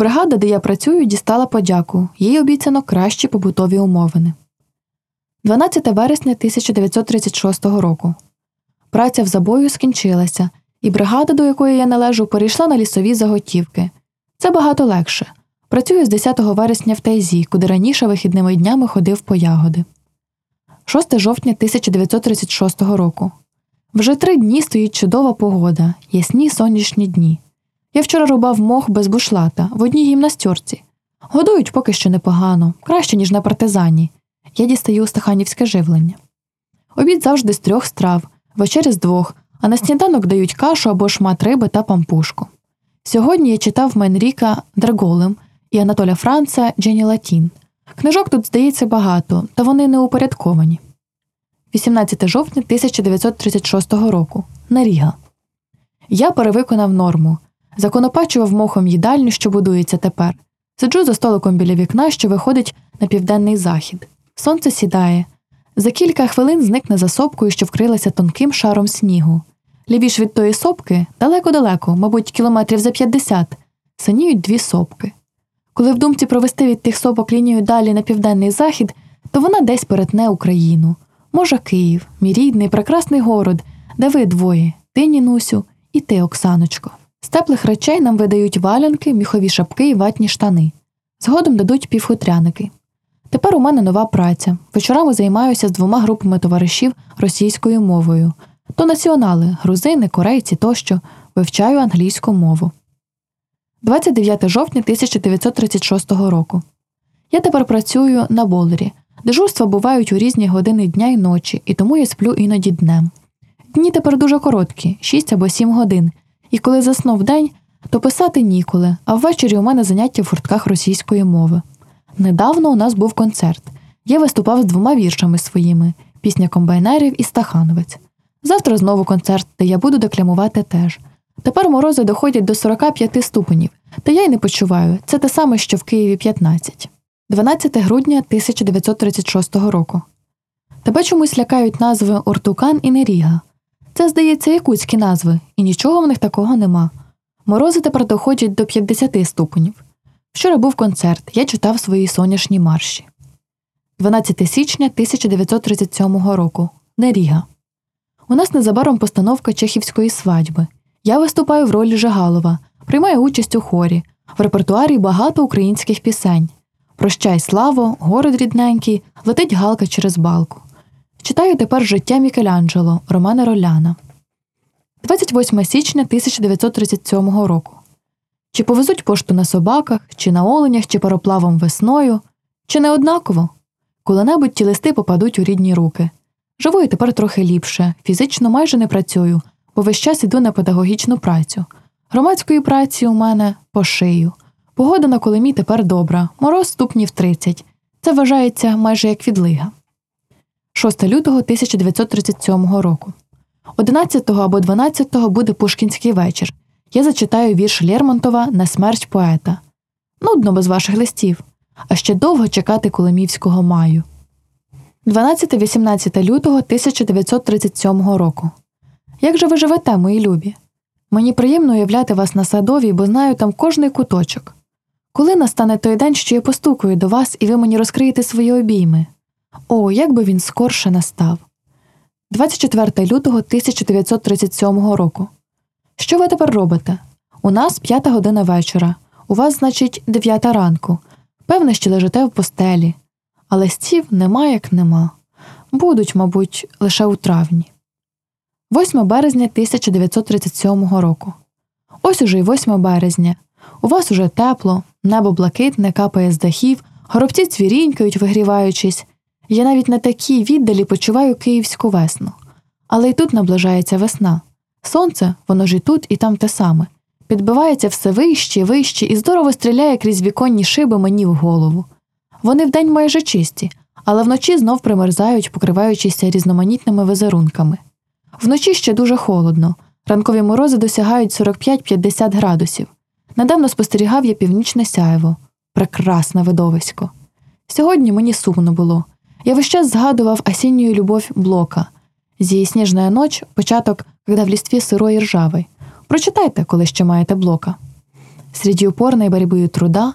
Бригада, де я працюю, дістала подяку, їй обіцяно кращі побутові умовини. 12 вересня 1936 року. Праця в забою скінчилася, і бригада, до якої я належу, перейшла на лісові заготівки. Це багато легше. Працюю з 10 вересня в Тайзі, куди раніше вихідними днями ходив по ягоди. 6 жовтня 1936 року. Вже три дні стоїть чудова погода, ясні сонячні дні. Я вчора рубав мох без бушлата в одній гімнастерці. Годують поки що непогано, краще, ніж на партизані. Я дістаю стаханівське живлення. Обід завжди з трьох страв, вечеря з двох, а на сніданок дають кашу або шмат риби та пампушку. Сьогодні я читав Менріка Драголем і Анатоля Франца Джені Латін. Книжок тут здається багато, та вони не упорядковані. 18 жовтня 1936 року. Наріга. Я перевиконав норму. Законопачував мохом їдальню, що будується тепер. Сиджу за столиком біля вікна, що виходить на південний захід. Сонце сідає. За кілька хвилин зникне за сопкою, що вкрилася тонким шаром снігу. Лівіш від тої сопки, далеко-далеко, мабуть, кілометрів за 50, синіють дві сопки. Коли в думці провести від тих сопок лінію далі на південний захід, то вона десь перетне Україну. Може, Київ, мій рідний, прекрасний город, де ви двоє, ти, Нінусю, і ти, Оксаночко. Теплих речей нам видають валянки, міхові шапки і ватні штани. Згодом дадуть півхутряники. Тепер у мене нова праця. Вечорами займаюся з двома групами товаришів російською мовою. То націонали, грузини, корейці тощо вивчаю англійську мову. 29 жовтня 1936 року. Я тепер працюю на болері. Дежурства бувають у різні години дня і ночі, і тому я сплю іноді днем. Дні тепер дуже короткі 6 або 7 годин, і коли заснув день, то писати ніколи, а ввечері у мене заняття в фуртках російської мови. Недавно у нас був концерт. Я виступав з двома віршами своїми пісня комбайнерів і Стахановець. Завтра знову концерт, де я буду декламувати теж. Тепер морози доходять до 45 ступенів, та я й не почуваю це те саме, що в Києві 15. 12 грудня 1936 року. Тебе чомусь лякають назви Ортукан і Неріга. Це, здається, якутські назви, і нічого в них такого нема. Морози тепер доходять до 50 ступенів. Вчора був концерт, я читав свої соняшні марші. 12 січня 1937 року. Неріга. У нас незабаром постановка чехівської свадьби. Я виступаю в ролі Жигалова, приймаю участь у хорі, в репертуарі багато українських пісень. Прощай, славо, город рідненький, летить галка через балку. Читаю тепер життя Мікеланджело Романа Роляна. 28 січня 1937 року. Чи повезуть пошту на собаках, чи на оленях, чи пароплавом весною, чи не однаково? Коли-небудь ті листи попадуть у рідні руки. Живу я тепер трохи ліпше, фізично майже не працюю, бо весь час іду на педагогічну працю. Громадської праці у мене по шию. Погода на Колимі тепер добра, мороз ступнів 30. Це вважається майже як відлига. 6 лютого 1937 року. 11 або 12 буде Пушкінський вечір. Я зачитаю вірш Лермонтова на смерть поета. Нудно без ваших листів, а ще довго чекати Коломівського маю. 12-18 лютого 1937 року. Як же ви живете, мої любі? Мені приємно уявляти вас на садовій, бо знаю там кожний куточок. Коли настане той день, що я постукаю до вас, і ви мені розкриєте свої обійми? О, як би він скорше настав. 24 лютого 1937 року. Що ви тепер робите? У нас п'ята година вечора, у вас, значить, дев'ята ранку. Певне, що лежите в постелі, а листів нема як нема. Будуть, мабуть, лише у травні. 8 березня 1937 року. Ось уже й 8 березня. У вас уже тепло, небо блакитне, капає з дахів, горобці цвірінькають, вигріваючись. Я навіть на такій віддалі почуваю київську весну. Але й тут наближається весна. Сонце, воно ж і тут, і там те саме. Підбивається все вище, вище і здорово стріляє крізь віконні шиби мені в голову. Вони вдень майже чисті, але вночі знов примерзають, покриваючися різноманітними визерунками. Вночі ще дуже холодно, ранкові морози досягають 45-50 градусів. Недавно спостерігав я північне сяєво. Прекрасне видовисько. Сьогодні мені сумно було. Я весь час згадував осіннюю любов блока. Зі сніжна ноч, початок, когда в лістві сирої ржавий. Прочитайте, коли ще маєте блока. Среди упорной борьбы и труда